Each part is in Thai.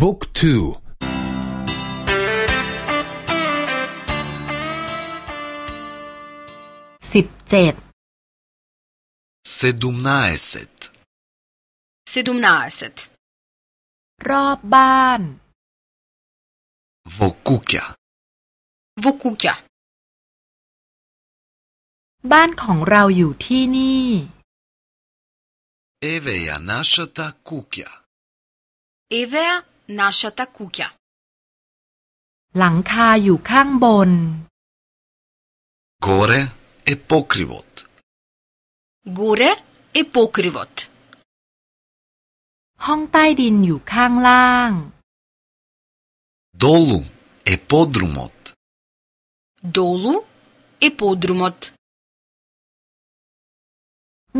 บุ๊กทูสิบเจ็ดเซดุมนาเอเซตเซดุมนาเอเซตรอบบ้านวกุกยาวกุกยาบ้านของเราอยู่ที่นี่เเวียนาชตาคุกยาเอเวียนาชตะคุกะหลังคาอยู่ข้างบนกูเรเอปอคริวต์กูเรเอปอคริวต์ห้องใต้ดินอยู่ข้างล่างดอลูเอปอดรูมอต์ดอลูเอปอดรูมอต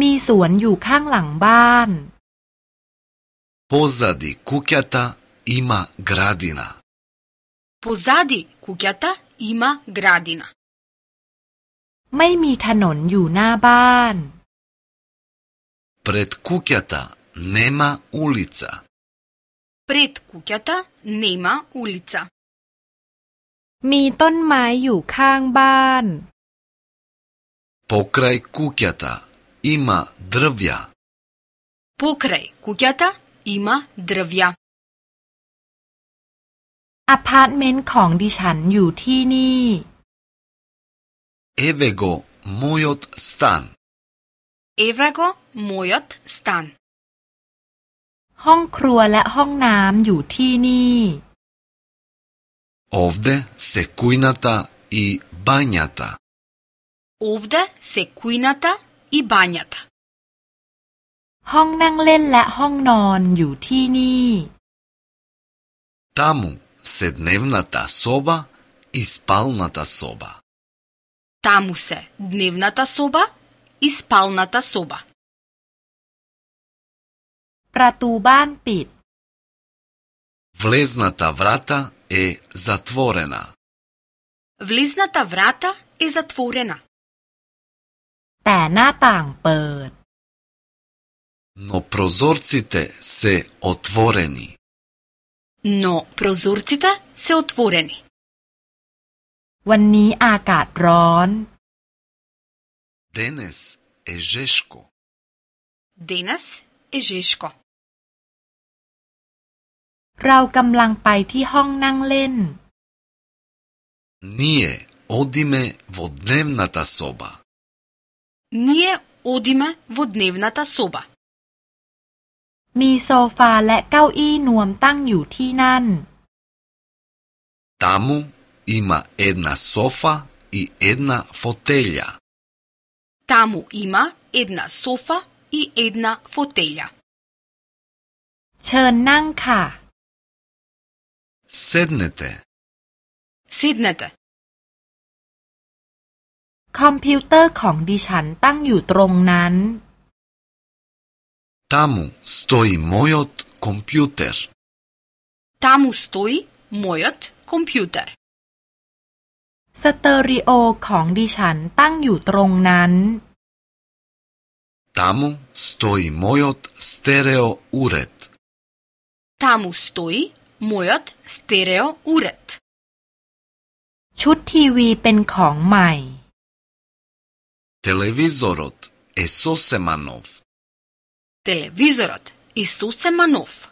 มีสวนอยู่ข้างหลังบ้านโพซาดิคุกยาตา има градина. Позади куќата има градина. на бан. Пред куќата нема улица. Пред куќата нема улица. бан. Покрај куќата има дрвја. Покрај куќата има дрвја. อพาร์ตเมนต์ของดิฉันอยู่ที่นี่เอเวโกมูยตสตันเอเวโกมูยตสตันห้องครัวและห้องน้ำอยู่ที่นี่อฟเดเซคุยนาตาอีบานยาตาอฟเดเซคุยนาตาอีบานยาตาห้องนั่งเล่นและห้องนอนอยู่ที่นี่ตามู седневната соба и спалната соба. Таму се дневната соба и спалната соба. пит. Влезната врата е затворена. Влезната врата е затворена. แต่หน้าต่างเปิด Но прозорците се отворени но прозорците се отворени. рон. Денес е жешко. Денес е жешко. пај ти нанг лен. Ние одиме во дневната соба. Ние одиме во дневната соба. มีโซฟาและเก้าอี้นวมตั้งอยู่ที่นั่นตามุอิมาเอ็นาโซฟาอิเอ็นาฟอเตลยาตามุอิมาเอ็นาโซฟาอิเอ็นาฟอเตลยาเชิญนั่งค่ะเซดเนเตซิดเนเตคอมพิวเตอร์ของดิฉันตั้งอยู่ตรงนั้น Таму стои мојот компјутер. Таму стои мојот компјутер. สเตอริโอของดิฉันตั้งอยู่ตรงนั้น Таму стои мојот стерео уред. Таму стои мојот стерео уред. ชุดทีวีเป็นของใหม่ Телевизорот е сосема нов. Телевизорот е сосема нов.